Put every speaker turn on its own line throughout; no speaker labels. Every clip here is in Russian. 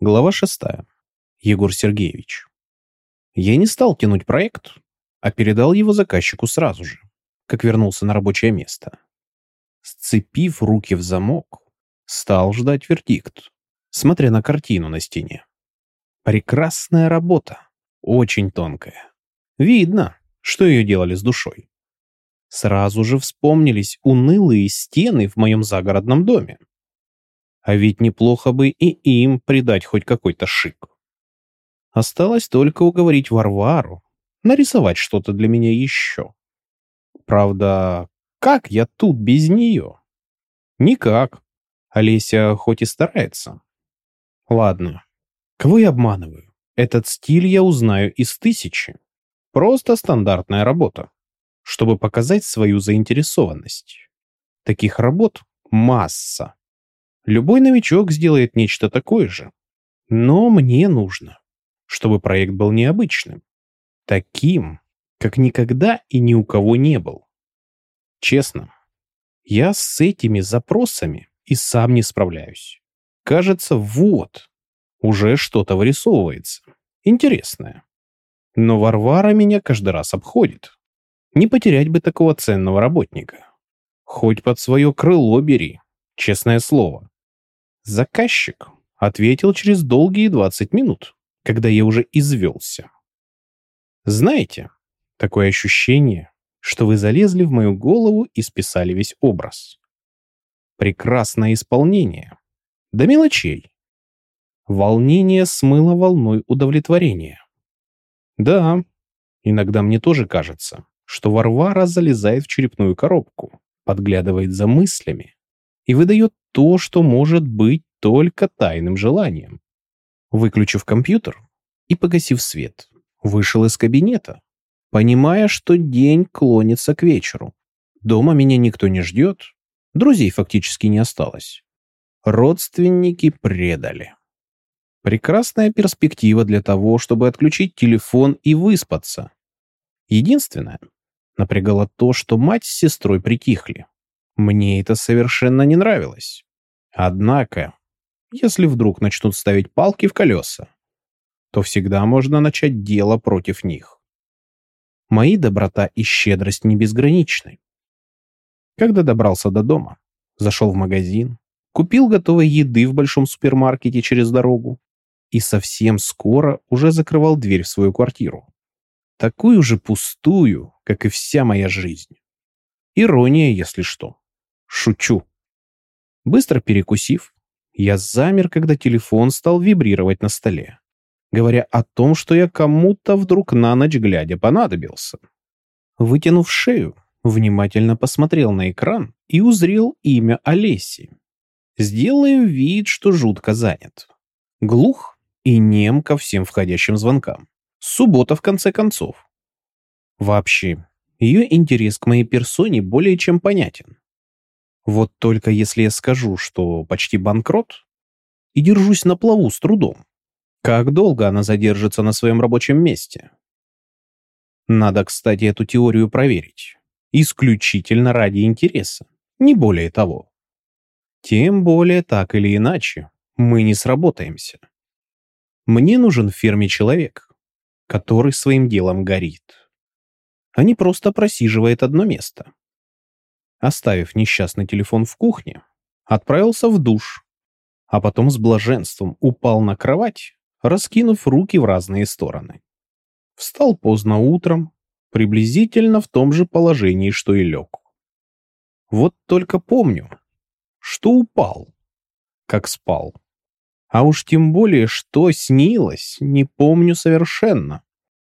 Глава 6. Егор Сергеевич. Я не стал тянуть проект, а передал его заказчику сразу же, как вернулся на рабочее место. Сцепив руки в замок, стал ждать вердикт, смотря на картину на стене. Прекрасная работа, очень тонкая. Видно, что ее делали с душой. Сразу же вспомнились унылые стены в моем загородном доме. А ведь неплохо бы и им придать хоть какой-то шик. Осталось только уговорить Варвару нарисовать что-то для меня еще. Правда, как я тут без нее? Никак. Олеся хоть и старается. Ладно, кого я обманываю? Этот стиль я узнаю из тысячи. Просто стандартная работа, чтобы показать свою заинтересованность. Таких работ масса. Любой новичок сделает нечто такое же. Но мне нужно, чтобы проект был необычным. Таким, как никогда и ни у кого не был. Честно, я с этими запросами и сам не справляюсь. Кажется, вот, уже что-то вырисовывается. Интересное. Но Варвара меня каждый раз обходит. Не потерять бы такого ценного работника. Хоть под свое крыло бери, честное слово. Заказчик ответил через долгие 20 минут, когда я уже извелся. Знаете, такое ощущение, что вы залезли в мою голову и списали весь образ. Прекрасное исполнение. До мелочей. Волнение смыло волной удовлетворения. Да, иногда мне тоже кажется, что Варвара залезает в черепную коробку, подглядывает за мыслями и выдает то, что может быть только тайным желанием. Выключив компьютер и погасив свет, вышел из кабинета, понимая, что день клонится к вечеру. Дома меня никто не ждет, друзей фактически не осталось. Родственники предали. Прекрасная перспектива для того, чтобы отключить телефон и выспаться. Единственное, напрягало то, что мать с сестрой притихли. Мне это совершенно не нравилось. Однако, если вдруг начнут ставить палки в колеса, то всегда можно начать дело против них. Мои доброта и щедрость не безграничны. Когда добрался до дома, зашел в магазин, купил готовой еды в большом супермаркете через дорогу и совсем скоро уже закрывал дверь в свою квартиру. Такую же пустую, как и вся моя жизнь. Ирония, если что. Шучу. Быстро перекусив, я замер, когда телефон стал вибрировать на столе, говоря о том, что я кому-то вдруг на ночь глядя понадобился. Вытянув шею, внимательно посмотрел на экран и узрел имя Олеси. Сделаю вид, что жутко занят. Глух и нем ко всем входящим звонкам. Суббота, в конце концов. Вообще, ее интерес к моей персоне более чем понятен. Вот только если я скажу, что почти банкрот и держусь на плаву с трудом, как долго она задержится на своем рабочем месте? Надо, кстати, эту теорию проверить. Исключительно ради интереса, не более того. Тем более, так или иначе, мы не сработаемся. Мне нужен в ферме человек, который своим делом горит, а не просто просиживает одно место оставив несчастный телефон в кухне, отправился в душ, а потом с блаженством упал на кровать, раскинув руки в разные стороны. Встал поздно утром, приблизительно в том же положении, что и лег. Вот только помню, что упал, как спал. А уж тем более, что снилось, не помню совершенно.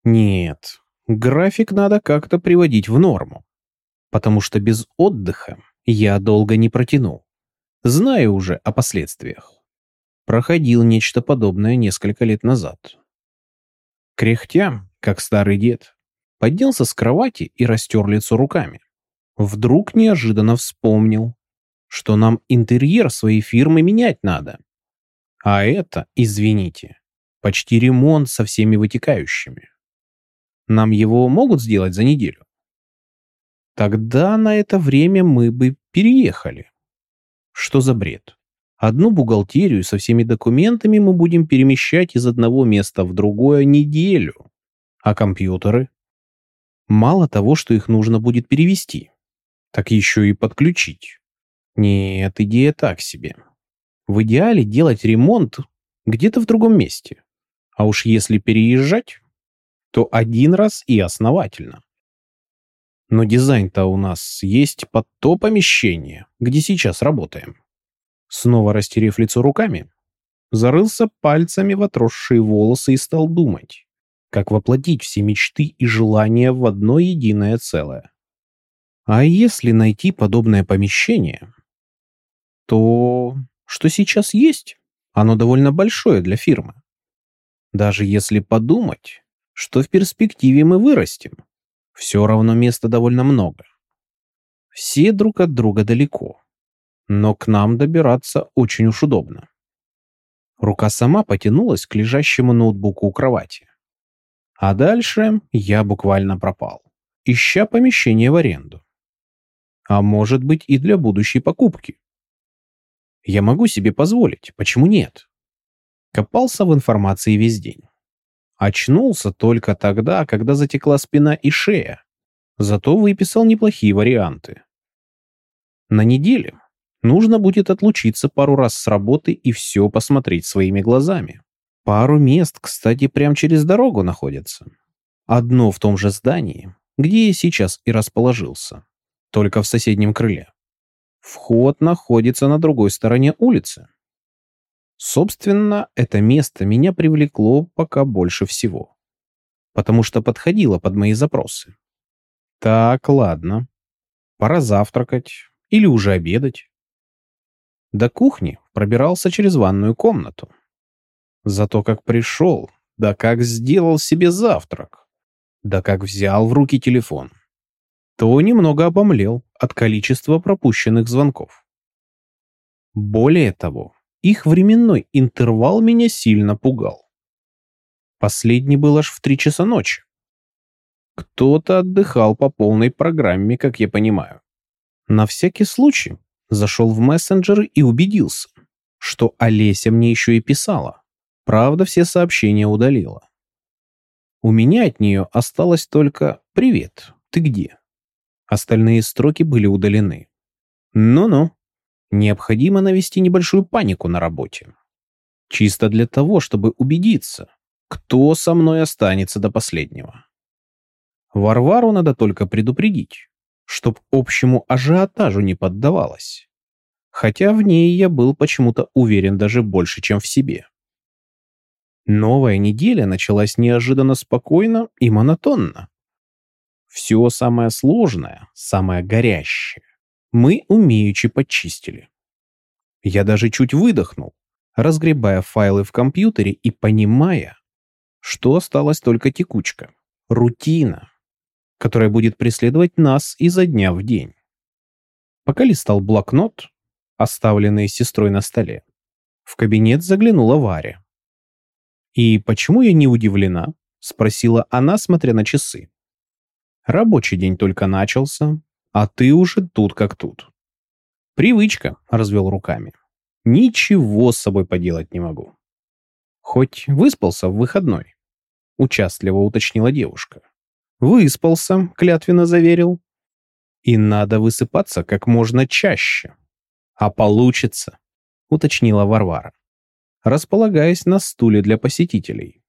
Нет, график надо как-то приводить в норму потому что без отдыха я долго не протяну. Знаю уже о последствиях. Проходил нечто подобное несколько лет назад. Кряхтя, как старый дед, поднялся с кровати и растер лицо руками. Вдруг неожиданно вспомнил, что нам интерьер своей фирмы менять надо. А это, извините, почти ремонт со всеми вытекающими. Нам его могут сделать за неделю? Тогда на это время мы бы переехали. Что за бред? Одну бухгалтерию со всеми документами мы будем перемещать из одного места в другое неделю. А компьютеры? Мало того, что их нужно будет перевести, так еще и подключить. Нет, идея так себе. В идеале делать ремонт где-то в другом месте. А уж если переезжать, то один раз и основательно. Но дизайн-то у нас есть под то помещение, где сейчас работаем. Снова растерев лицо руками, зарылся пальцами в отросшие волосы и стал думать, как воплотить все мечты и желания в одно единое целое. А если найти подобное помещение, то что сейчас есть, оно довольно большое для фирмы. Даже если подумать, что в перспективе мы вырастем, все равно места довольно много. Все друг от друга далеко но к нам добираться очень уж удобно. Рука сама потянулась к лежащему ноутбуку у кровати. А дальше я буквально пропал, ища помещение в аренду. А может быть и для будущей покупки. Я могу себе позволить, почему нет? Копался в информации весь день. Очнулся только тогда, когда затекла спина и шея. Зато выписал неплохие варианты. На неделе Нужно будет отлучиться пару раз с работы и все посмотреть своими глазами. Пару мест, кстати, прямо через дорогу находятся. Одно в том же здании, где я сейчас и расположился, только в соседнем крыле. Вход находится на другой стороне улицы. Собственно, это место меня привлекло пока больше всего, потому что подходило под мои запросы. Так, ладно. Пора завтракать или уже обедать. До кухни пробирался через ванную комнату. Зато как пришел, да как сделал себе завтрак, да как взял в руки телефон, то немного обомлел от количества пропущенных звонков. Более того, их временной интервал меня сильно пугал. Последний был аж в три часа ночи. Кто-то отдыхал по полной программе, как я понимаю. На всякий случай Зашел в мессенджер и убедился, что Олеся мне еще и писала. Правда, все сообщения удалила. У меня от нее осталось только «Привет, ты где?». Остальные строки были удалены. Ну-ну, необходимо навести небольшую панику на работе. Чисто для того, чтобы убедиться, кто со мной останется до последнего. Варвару надо только предупредить, чтоб общему ажиотажу не поддавалась. Хотя в ней я был почему-то уверен даже больше, чем в себе. Новая неделя началась неожиданно спокойно и монотонно. Все самое сложное, самое горящее мы умеючи почистили. Я даже чуть выдохнул, разгребая файлы в компьютере и понимая, что осталась только текучка, рутина, которая будет преследовать нас изо дня в день. Пока листал блокнот, оставленный сестрой на столе, в кабинет заглянула Варя. «И почему я не удивлена?» — спросила она, смотря на часы. «Рабочий день только начался, а ты уже тут как тут». «Привычка», — развел руками. «Ничего с собой поделать не могу». «Хоть выспался в выходной?» — участливо уточнила девушка. Выспался, клятвенно заверил. И надо высыпаться как можно чаще. А получится, уточнила Варвара, располагаясь на стуле для посетителей.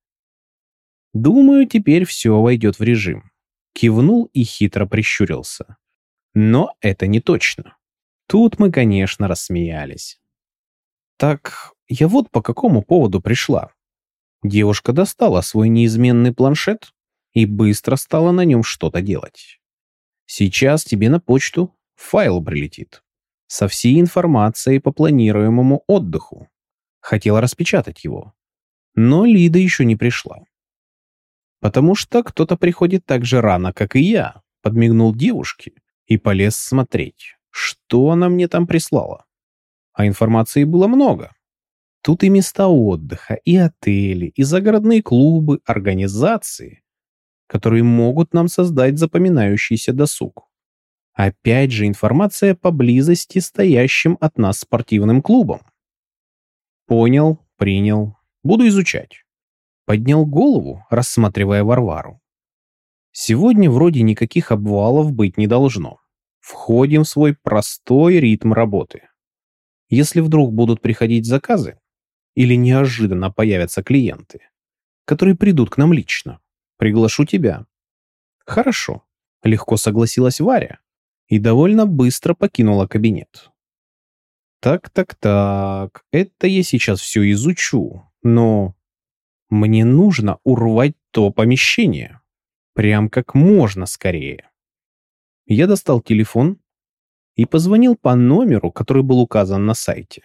Думаю, теперь все войдет в режим. Кивнул и хитро прищурился. Но это не точно. Тут мы, конечно, рассмеялись. Так, я вот по какому поводу пришла. Девушка достала свой неизменный планшет, и быстро стала на нем что-то делать. Сейчас тебе на почту файл прилетит со всей информацией по планируемому отдыху. Хотела распечатать его, но Лида еще не пришла. «Потому что кто-то приходит так же рано, как и я», подмигнул девушке и полез смотреть, что она мне там прислала. А информации было много. Тут и места отдыха, и отели, и загородные клубы, организации, которые могут нам создать запоминающийся досуг. Опять же информация по близости стоящим от нас спортивным клубам. Понял, принял. Буду изучать. Поднял голову, рассматривая Варвару. Сегодня вроде никаких обвалов быть не должно. Входим в свой простой ритм работы. Если вдруг будут приходить заказы или неожиданно появятся клиенты, которые придут к нам лично, приглашу тебя. Хорошо, легко согласилась Варя и довольно быстро покинула кабинет. Так-так-так, это я сейчас все изучу, но мне нужно урвать то помещение. Прям как можно скорее. Я достал телефон и позвонил по номеру, который был указан на сайте.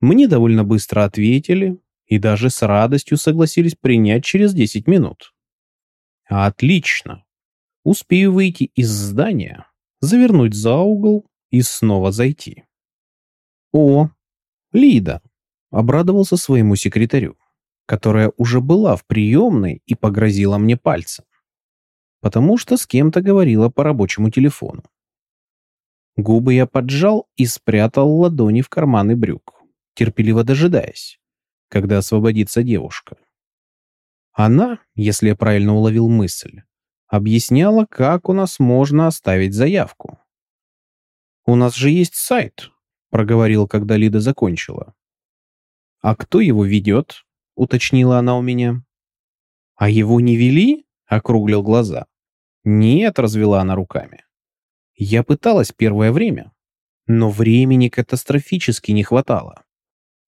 Мне довольно быстро ответили и даже с радостью согласились принять через 10 минут. Отлично. Успею выйти из здания, завернуть за угол и снова зайти. О, Лида, обрадовался своему секретарю, которая уже была в приемной и погрозила мне пальцем, потому что с кем-то говорила по рабочему телефону. Губы я поджал и спрятал ладони в карманы брюк, терпеливо дожидаясь, когда освободится девушка. Она, если я правильно уловил мысль, объясняла, как у нас можно оставить заявку. «У нас же есть сайт», — проговорил, когда Лида закончила. «А кто его ведет?» — уточнила она у меня. «А его не вели?» — округлил глаза. «Нет», — развела она руками. Я пыталась первое время, но времени катастрофически не хватало.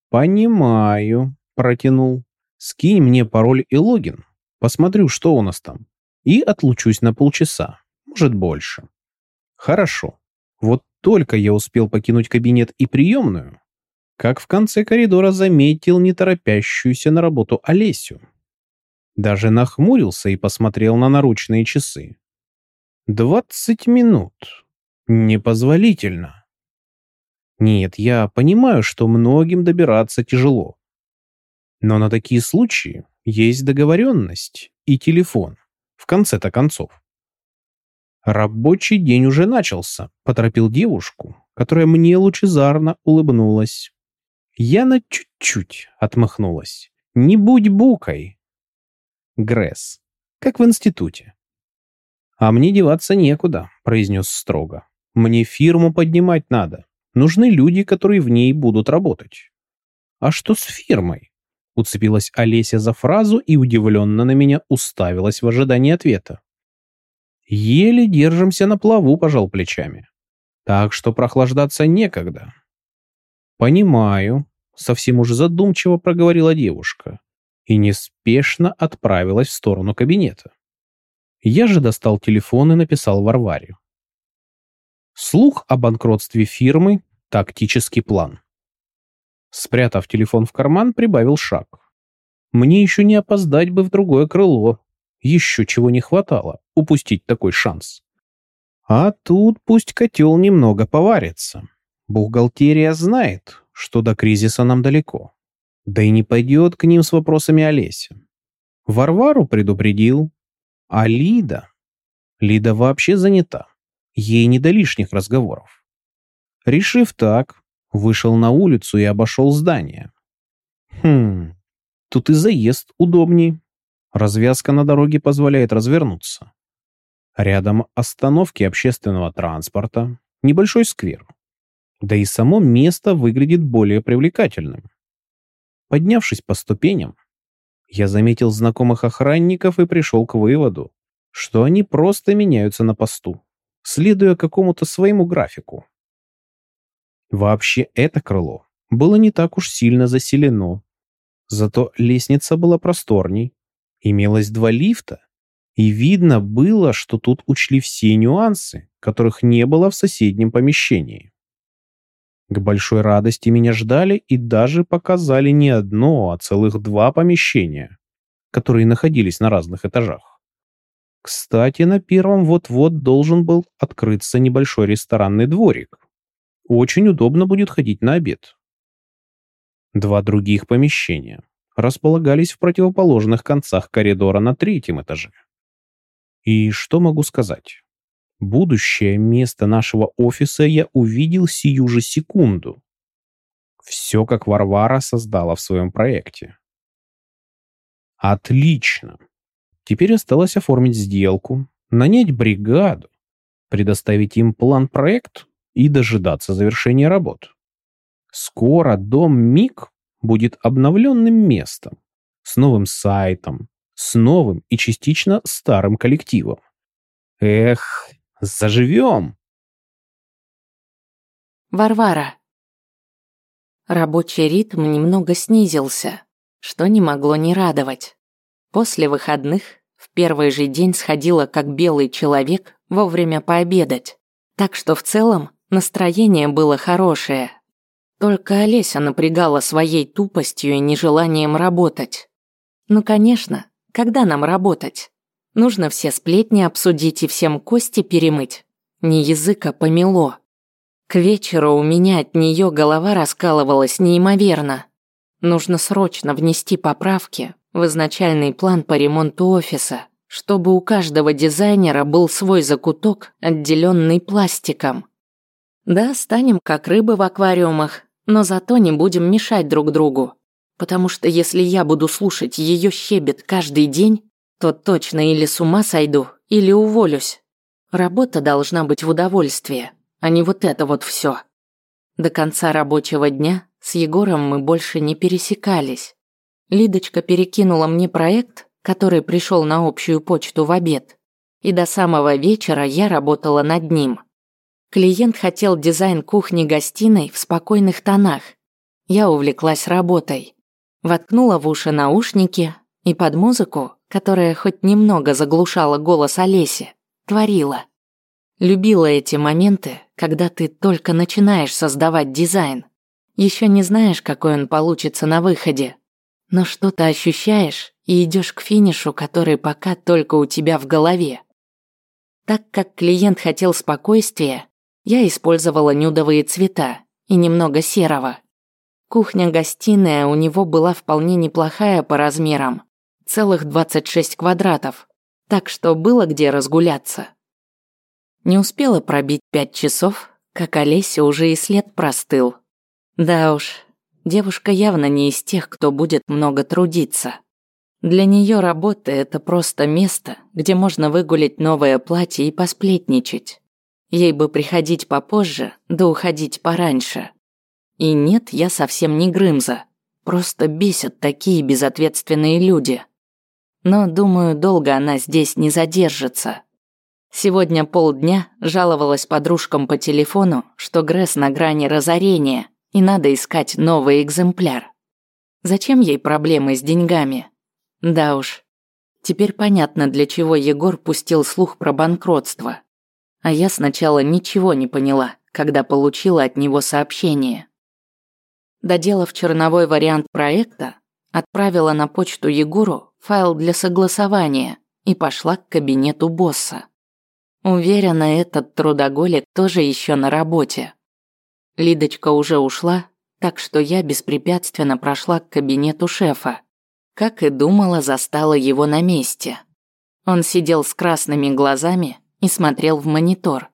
«Понимаю», — протянул. «Скинь мне пароль и логин. Посмотрю, что у нас там. И отлучусь на полчаса, может больше». «Хорошо. Вот только я успел покинуть кабинет и приемную, как в конце коридора заметил неторопящуюся на работу Олесю. Даже нахмурился и посмотрел на наручные часы. Двадцать минут. Непозволительно. Нет, я понимаю, что многим добираться тяжело. Но на такие случаи есть договоренность и телефон, в конце-то концов. Рабочий день уже начался, поторопил девушку, которая мне лучезарно улыбнулась. Я на чуть-чуть отмахнулась. Не будь букой. Гресс, как в институте. «А мне деваться некуда», — произнес строго. «Мне фирму поднимать надо. Нужны люди, которые в ней будут работать». «А что с фирмой?» Уцепилась Олеся за фразу и удивленно на меня уставилась в ожидании ответа. «Еле держимся на плаву», — пожал плечами. «Так что прохлаждаться некогда». «Понимаю», — совсем уже задумчиво проговорила девушка и неспешно отправилась в сторону кабинета. Я же достал телефон и написал Варваре. Слух о банкротстве фирмы – тактический план. Спрятав телефон в карман, прибавил шаг. Мне еще не опоздать бы в другое крыло. Еще чего не хватало, упустить такой шанс. А тут пусть котел немного поварится. Бухгалтерия знает, что до кризиса нам далеко. Да и не пойдет к ним с вопросами Олеся. Варвару предупредил, а Лида? Лида вообще занята. Ей не до лишних разговоров. Решив так, вышел на улицу и обошел здание. Хм, тут и заезд удобней. Развязка на дороге позволяет развернуться. Рядом остановки общественного транспорта, небольшой сквер. Да и само место выглядит более привлекательным. Поднявшись по ступеням, я заметил знакомых охранников и пришел к выводу, что они просто меняются на посту, следуя какому-то своему графику. Вообще это крыло было не так уж сильно заселено. Зато лестница была просторней, имелось два лифта, и видно было, что тут учли все нюансы, которых не было в соседнем помещении. К большой радости меня ждали и даже показали не одно, а целых два помещения, которые находились на разных этажах. Кстати, на первом вот-вот должен был открыться небольшой ресторанный дворик. Очень удобно будет ходить на обед. Два других помещения располагались в противоположных концах коридора на третьем этаже. И что могу сказать? Будущее место нашего офиса я увидел сию же секунду. Все, как Варвара создала в своем проекте. Отлично. Теперь осталось оформить сделку, нанять бригаду, предоставить им план-проект и дожидаться завершения работ. Скоро дом МИГ будет обновленным местом, с новым сайтом, с новым и частично старым коллективом. Эх, заживем!
Варвара. Рабочий ритм немного снизился, что не могло не радовать. После выходных в первый же день сходила как белый человек вовремя пообедать. Так что в целом настроение было хорошее. Только Олеся напрягала своей тупостью и нежеланием работать. Ну, конечно, когда нам работать? Нужно все сплетни обсудить и всем кости перемыть. Не языка помело. К вечеру у меня от нее голова раскалывалась неимоверно. Нужно срочно внести поправки в изначальный план по ремонту офиса, чтобы у каждого дизайнера был свой закуток, отделенный пластиком. Да, станем как рыбы в аквариумах, но зато не будем мешать друг другу. Потому что если я буду слушать ее щебет каждый день, то точно или с ума сойду, или уволюсь. Работа должна быть в удовольствие а не вот это вот все. До конца рабочего дня с Егором мы больше не пересекались. Лидочка перекинула мне проект, который пришел на общую почту в обед, и до самого вечера я работала над ним. Клиент хотел дизайн кухни-гостиной в спокойных тонах. Я увлеклась работой. Воткнула в уши наушники и под музыку, которая хоть немного заглушала голос Олеси, творила. Любила эти моменты, когда ты только начинаешь создавать дизайн. Еще не знаешь, какой он получится на выходе. Но что-то ощущаешь и идешь к финишу, который пока только у тебя в голове. Так как клиент хотел спокойствия, я использовала нюдовые цвета и немного серого. Кухня-гостиная у него была вполне неплохая по размерам, целых 26 квадратов, так что было где разгуляться. Не успела пробить пять часов, как Олеся уже и след простыл. Да уж, девушка явно не из тех, кто будет много трудиться. Для нее работа – это просто место, где можно выгулить новое платье и посплетничать. Ей бы приходить попозже, да уходить пораньше. И нет, я совсем не Грымза. Просто бесят такие безответственные люди. Но, думаю, долго она здесь не задержится. Сегодня полдня жаловалась подружкам по телефону, что Гресс на грани разорения, и надо искать новый экземпляр. Зачем ей проблемы с деньгами? Да уж. Теперь понятно, для чего Егор пустил слух про банкротство. А я сначала ничего не поняла, когда получила от него сообщение. Доделав черновой вариант проекта, отправила на почту Егору файл для согласования и пошла к кабинету босса. Уверена, этот трудоголик тоже еще на работе. Лидочка уже ушла, так что я беспрепятственно прошла к кабинету шефа. Как и думала, застала его на месте. Он сидел с красными глазами и смотрел в монитор.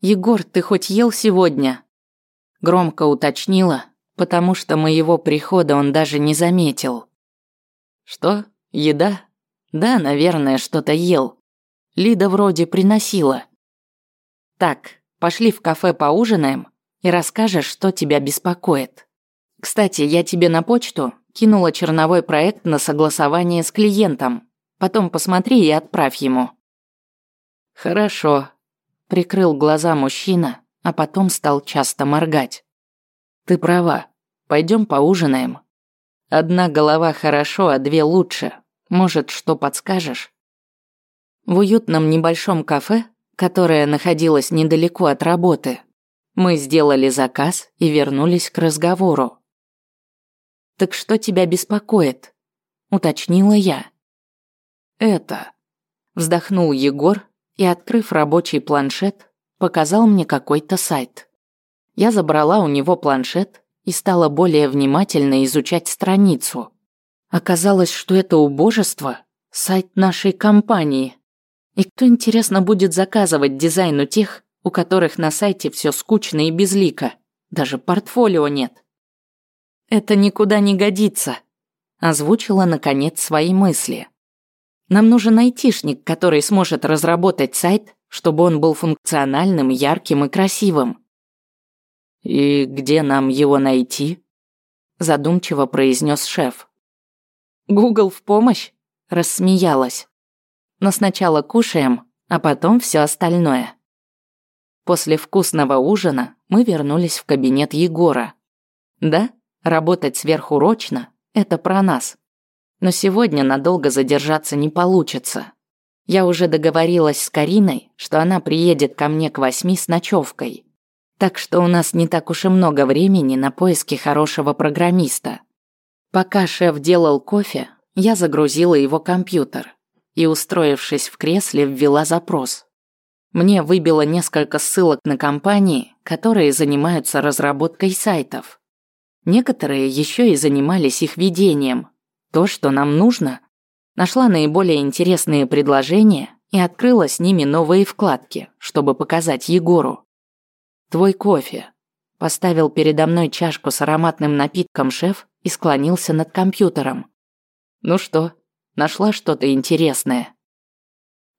«Егор, ты хоть ел сегодня?» Громко уточнила, потому что моего прихода он даже не заметил. «Что? Еда? Да, наверное, что-то ел. Лида вроде приносила. Так, пошли в кафе поужинаем и расскажешь, что тебя беспокоит. Кстати, я тебе на почту кинула черновой проект на согласование с клиентом. Потом посмотри и отправь ему. Хорошо. Прикрыл глаза мужчина, а потом стал часто моргать. Ты права. Пойдем поужинаем. Одна голова хорошо, а две лучше. Может, что подскажешь? В уютном небольшом кафе, которое находилось недалеко от работы, мы сделали заказ и вернулись к разговору. «Так что тебя беспокоит?» – уточнила я. «Это...» – вздохнул Егор и, открыв рабочий планшет, показал мне какой-то сайт. Я забрала у него планшет и стала более внимательно изучать страницу. Оказалось, что это убожество – сайт нашей компании – и кто, интересно, будет заказывать дизайн у тех, у которых на сайте все скучно и безлико? даже портфолио нет. Это никуда не годится, озвучила наконец свои мысли. Нам нужен айтишник, который сможет разработать сайт, чтобы он был функциональным, ярким и красивым. И где нам его найти? задумчиво произнес шеф. Google в помощь? рассмеялась. Но сначала кушаем, а потом все остальное. После вкусного ужина мы вернулись в кабинет Егора. Да, работать сверхурочно – это про нас. Но сегодня надолго задержаться не получится. Я уже договорилась с Кариной, что она приедет ко мне к восьми с ночевкой. Так что у нас не так уж и много времени на поиски хорошего программиста. Пока шеф делал кофе, я загрузила его компьютер и, устроившись в кресле, ввела запрос. Мне выбило несколько ссылок на компании, которые занимаются разработкой сайтов. Некоторые еще и занимались их ведением. То, что нам нужно. Нашла наиболее интересные предложения и открыла с ними новые вкладки, чтобы показать Егору. «Твой кофе». Поставил передо мной чашку с ароматным напитком шеф и склонился над компьютером. «Ну что, нашла что-то интересное?»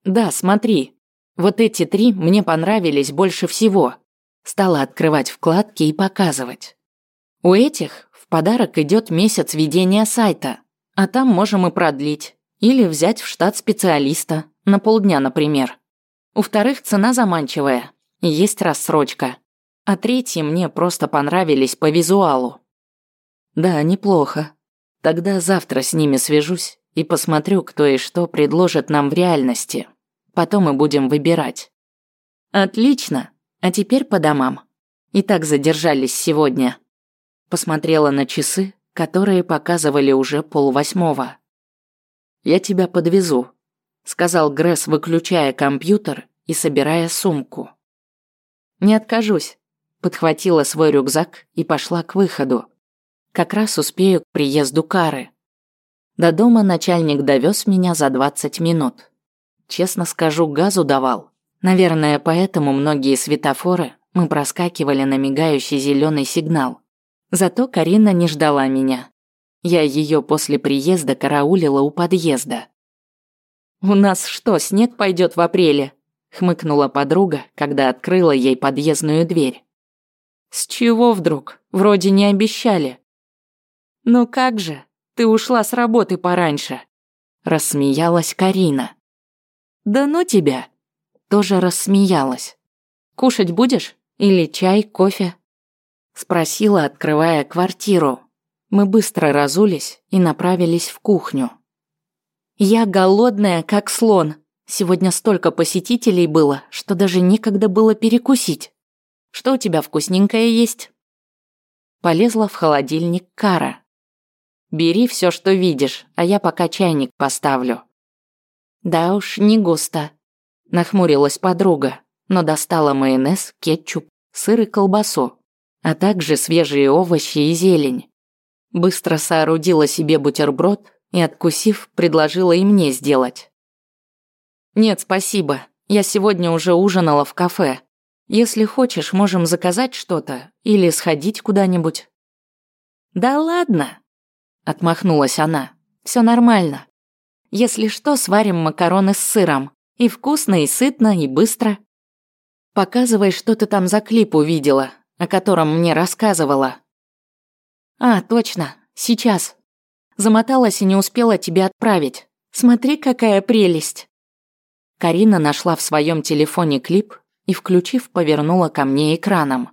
«Да, смотри, вот эти три мне понравились больше всего. Стала открывать вкладки и показывать. У этих в подарок идет месяц ведения сайта, а там можем и продлить. Или взять в штат специалиста, на полдня, например. У вторых цена заманчивая, есть рассрочка. А третьи мне просто понравились по визуалу. Да, неплохо. Тогда завтра с ними свяжусь и посмотрю, кто и что предложит нам в реальности. Потом мы будем выбирать. Отлично. А теперь по домам. И так задержались сегодня. Посмотрела на часы, которые показывали уже полвосьмого. «Я тебя подвезу», — сказал Гресс, выключая компьютер и собирая сумку. «Не откажусь», — подхватила свой рюкзак и пошла к выходу. Как раз успею к приезду Кары. До дома начальник довез меня за 20 минут. Честно скажу, газу давал. Наверное, поэтому многие светофоры мы проскакивали на мигающий зеленый сигнал. Зато Карина не ждала меня. Я ее после приезда караулила у подъезда. «У нас что, снег пойдет в апреле?» хмыкнула подруга, когда открыла ей подъездную дверь. «С чего вдруг? Вроде не обещали». «Ну как же, ты ушла с работы пораньше», рассмеялась Карина. «Да ну тебя!» Тоже рассмеялась. «Кушать будешь? Или чай, кофе?» Спросила, открывая квартиру. Мы быстро разулись и направились в кухню. «Я голодная, как слон. Сегодня столько посетителей было, что даже некогда было перекусить. Что у тебя вкусненькое есть?» Полезла в холодильник Кара. «Бери все, что видишь, а я пока чайник поставлю». Да уж, не густо. Нахмурилась подруга, но достала майонез, кетчуп, сыр и колбасу, а также свежие овощи и зелень. Быстро соорудила себе бутерброд и, откусив, предложила и мне сделать. «Нет, спасибо. Я сегодня уже ужинала в кафе. Если хочешь, можем заказать что-то или сходить куда-нибудь». «Да ладно», — отмахнулась она. «Все нормально. Если что, сварим макароны с сыром. И вкусно, и сытно, и быстро. Показывай, что ты там за клип увидела, о котором мне рассказывала. А, точно, сейчас. Замоталась и не успела тебе отправить. Смотри, какая прелесть. Карина нашла в своем телефоне клип и, включив, повернула ко мне экраном.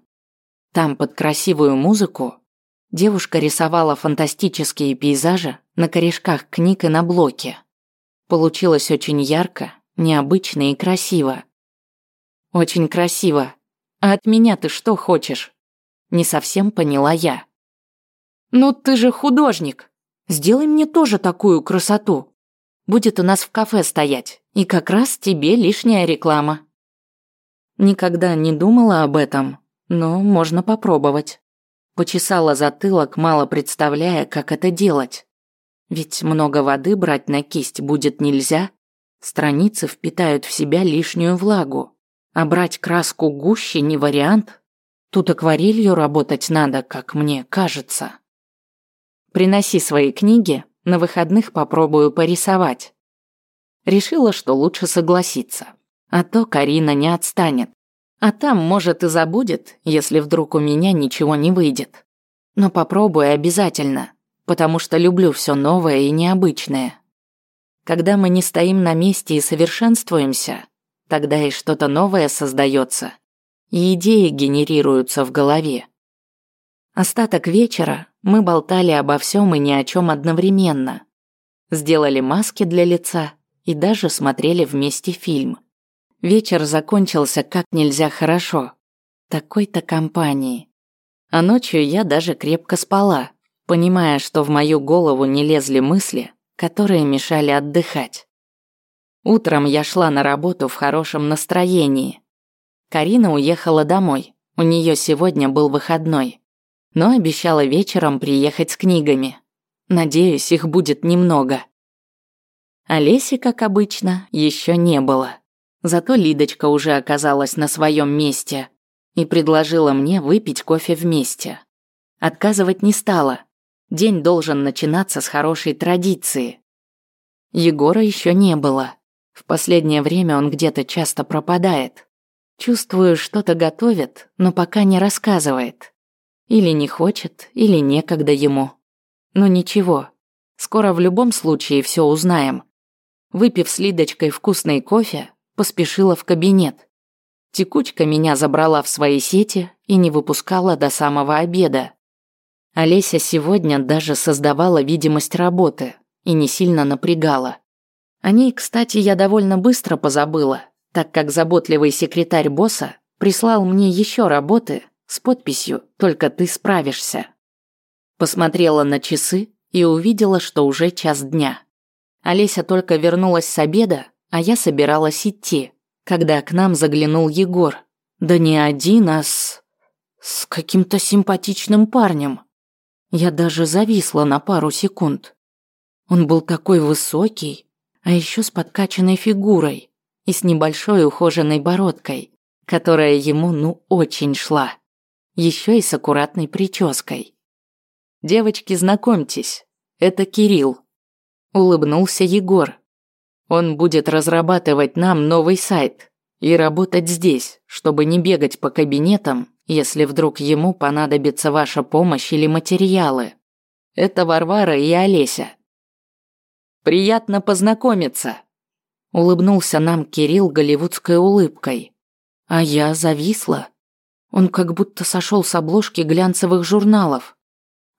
Там под красивую музыку девушка рисовала фантастические пейзажи на корешках книг и на блоке. Получилось очень ярко, необычно и красиво. Очень красиво. А от меня ты что хочешь? Не совсем поняла я. Ну ты же художник. Сделай мне тоже такую красоту. Будет у нас в кафе стоять, и как раз тебе лишняя реклама. Никогда не думала об этом, но можно попробовать. Почесала затылок, мало представляя, как это делать. Ведь много воды брать на кисть будет нельзя. Страницы впитают в себя лишнюю влагу. А брать краску гуще не вариант. Тут акварелью работать надо, как мне кажется. Приноси свои книги, на выходных попробую порисовать. Решила, что лучше согласиться. А то Карина не отстанет. А там, может, и забудет, если вдруг у меня ничего не выйдет. Но попробую обязательно, потому что люблю все новое и необычное. Когда мы не стоим на месте и совершенствуемся, тогда и что-то новое создается, и идеи генерируются в голове. Остаток вечера мы болтали обо всем и ни о чем одновременно. Сделали маски для лица и даже смотрели вместе фильм. Вечер закончился как нельзя хорошо. Такой-то компании. А ночью я даже крепко спала, понимая, что в мою голову не лезли мысли, которые мешали отдыхать. Утром я шла на работу в хорошем настроении. Карина уехала домой, у нее сегодня был выходной, но обещала вечером приехать с книгами. Надеюсь, их будет немного. Олеси, как обычно, еще не было. Зато Лидочка уже оказалась на своем месте и предложила мне выпить кофе вместе. Отказывать не стала, День должен начинаться с хорошей традиции. Егора еще не было. В последнее время он где-то часто пропадает. Чувствую, что-то готовит, но пока не рассказывает. Или не хочет, или некогда ему. Но ничего, скоро в любом случае все узнаем. Выпив с Лидочкой вкусный кофе, поспешила в кабинет. Текучка меня забрала в свои сети и не выпускала до самого обеда. Олеся сегодня даже создавала видимость работы и не сильно напрягала. О ней, кстати, я довольно быстро позабыла, так как заботливый секретарь босса прислал мне еще работы с подписью «Только ты справишься». Посмотрела на часы и увидела, что уже час дня. Олеся только вернулась с обеда, а я собиралась идти, когда к нам заглянул Егор. Да не один, а с... с каким-то симпатичным парнем. Я даже зависла на пару секунд. Он был такой высокий, а еще с подкачанной фигурой и с небольшой ухоженной бородкой, которая ему ну очень шла. Еще и с аккуратной прической. «Девочки, знакомьтесь, это Кирилл», – улыбнулся Егор. «Он будет разрабатывать нам новый сайт и работать здесь, чтобы не бегать по кабинетам если вдруг ему понадобится ваша помощь или материалы. Это Варвара и Олеся. Приятно познакомиться. Улыбнулся нам Кирилл голливудской улыбкой. А я зависла. Он как будто сошел с обложки глянцевых журналов.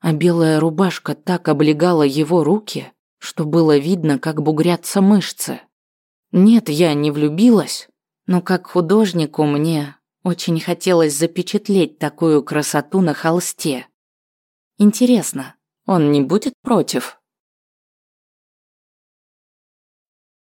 А белая рубашка так облегала его руки, что было видно, как бугрятся мышцы. Нет, я не влюбилась, но как художнику мне очень хотелось запечатлеть такую красоту на холсте. Интересно, он не будет против?